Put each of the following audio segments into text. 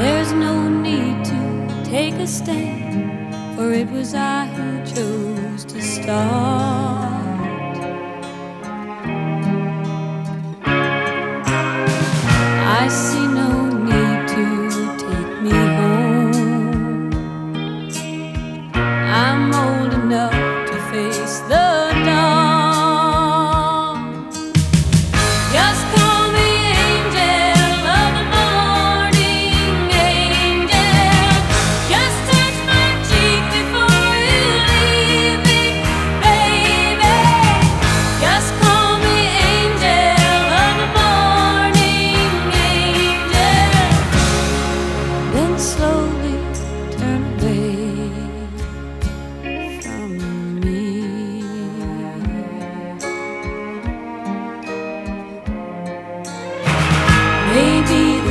There's no need to take a stand, for it was I who chose to start.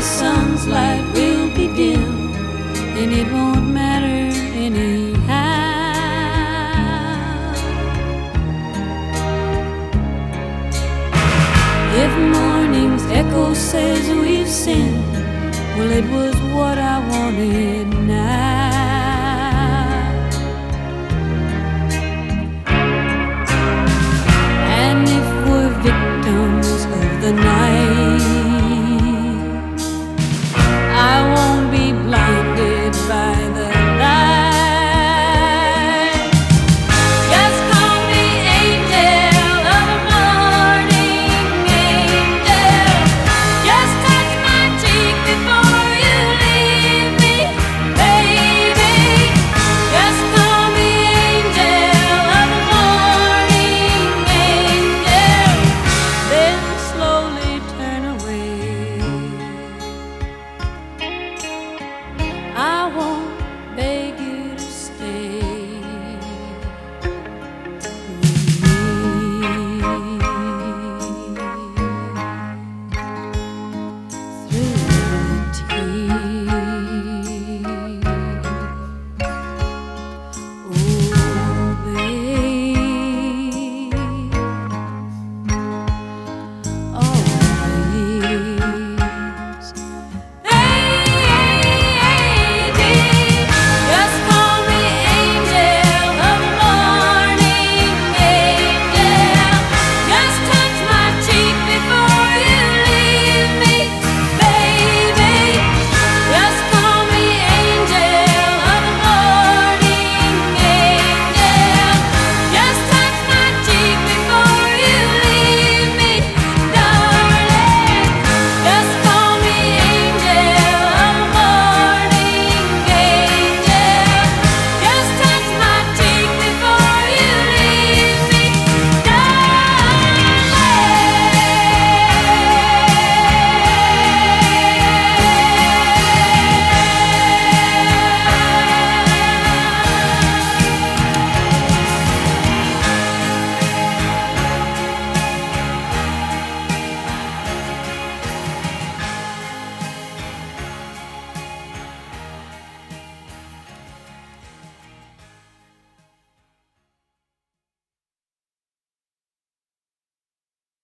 the sun's light will be dim, and it won't matter anyhow. If morning's echo says we've sinned, well, it was what I wanted now.